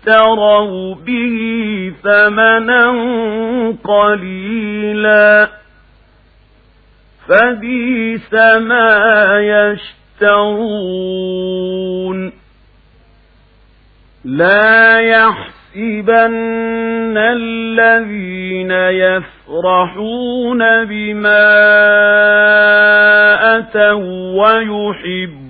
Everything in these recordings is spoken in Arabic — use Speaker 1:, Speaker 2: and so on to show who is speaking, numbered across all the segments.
Speaker 1: اشتروا به ثمنا قليلا فبيس ما يشترون لا يحسبن الذين يفرحون بما أتوا ويحبون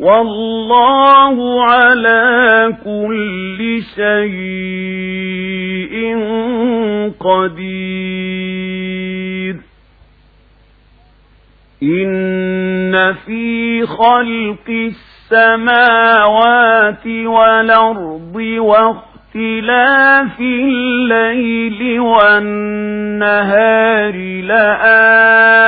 Speaker 1: والله على كل شيء قدير. إن في خلق السماوات والأرض واختلاف الليل والنهار لآيات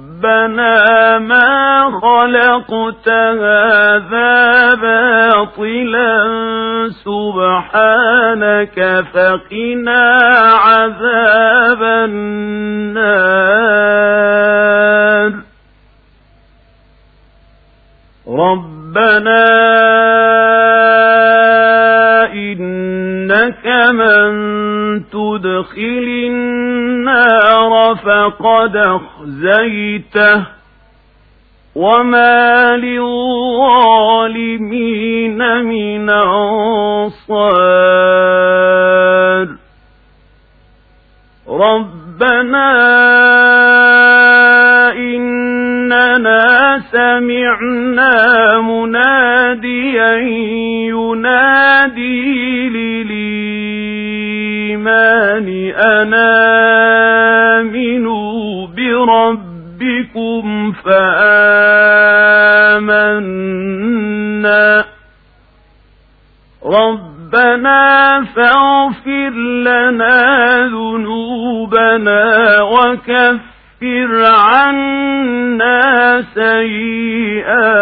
Speaker 1: ربنا ما خلقت هذا باطلا سبحانك فقنا عذاب النار. ربنا إنك من تدخل النار. فقد أخزيته وما للظالمين من أنصار. ربنا إننا سمعنا مناديا ينادي للإيمان أنا آمنوا بربكم فآمنا ربنا فاغفر لنا ذنوبنا وكفر عنا سيئاتنا